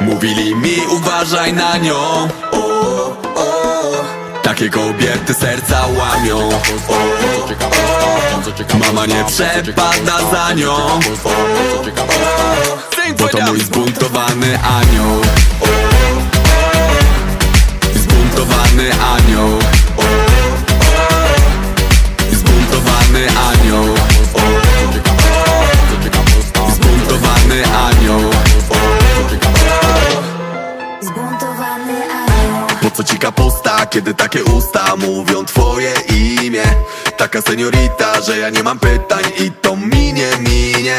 Mówili mi uważaj na nią. O, o, Takie kobiety serca łamią. O, o, Mama nie przepada za nią. O, o, Bo to mój zbuntowany anioł kiedy takie usta mówią twoje imię? Taka seniorita, że ja nie mam pytań i to minie, minie.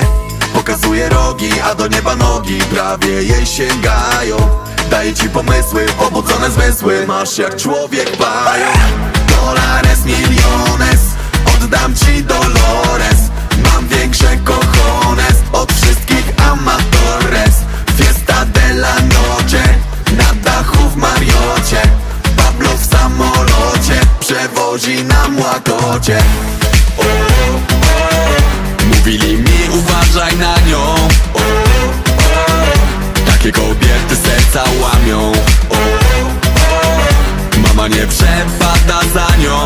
Pokazuje rogi, a do nieba nogi prawie jej sięgają. Daje ci pomysły, pobudzone zmysły Masz jak człowiek bają Dolares, miliones Przewozi nam łakocie o, o, Mówili mi uważaj na nią. O, o, Takie kobiety serca łamią. O, o, Mama nie przepada za nią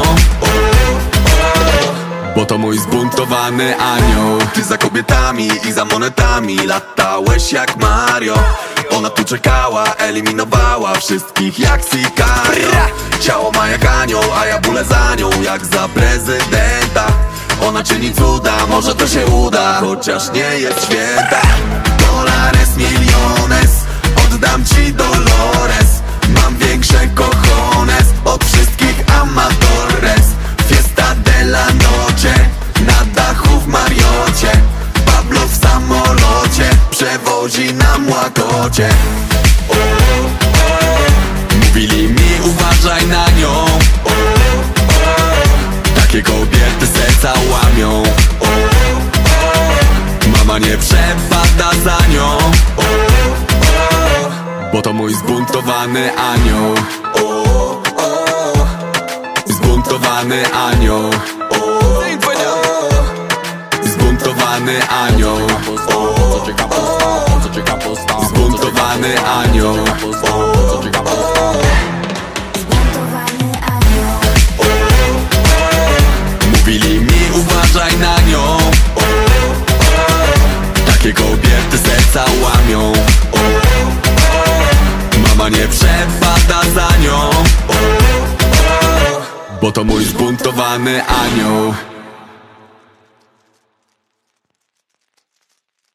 Bo to mój zbuntowany anioł. Ty za kobietami i za monetami Latałeś jak Mario. Ona tu czekała, eliminowała Wszystkich jak Sicario. Ciało ma jak anioł, a ja bólę za nią Jak za prezydenta. Ona czyni cuda, może to się uda Chociaż nie jest święta. Dolares, Przewozi nam łakocie o, o, Mówili mi uważaj na nią. O, o, Takie kobiety serca łamią. O, o, Mama nie przepada za nią. O, o, Bo to mój zbuntowany anioł. O, o, Zbuntowany anioł. O, o, Zbuntowany anioł Zbuntowany anioł. Mówili mi uważaj na nią. Takie kobiety serca łamią. Mama nie przepada za nią. Bo to mój zbuntowany anioł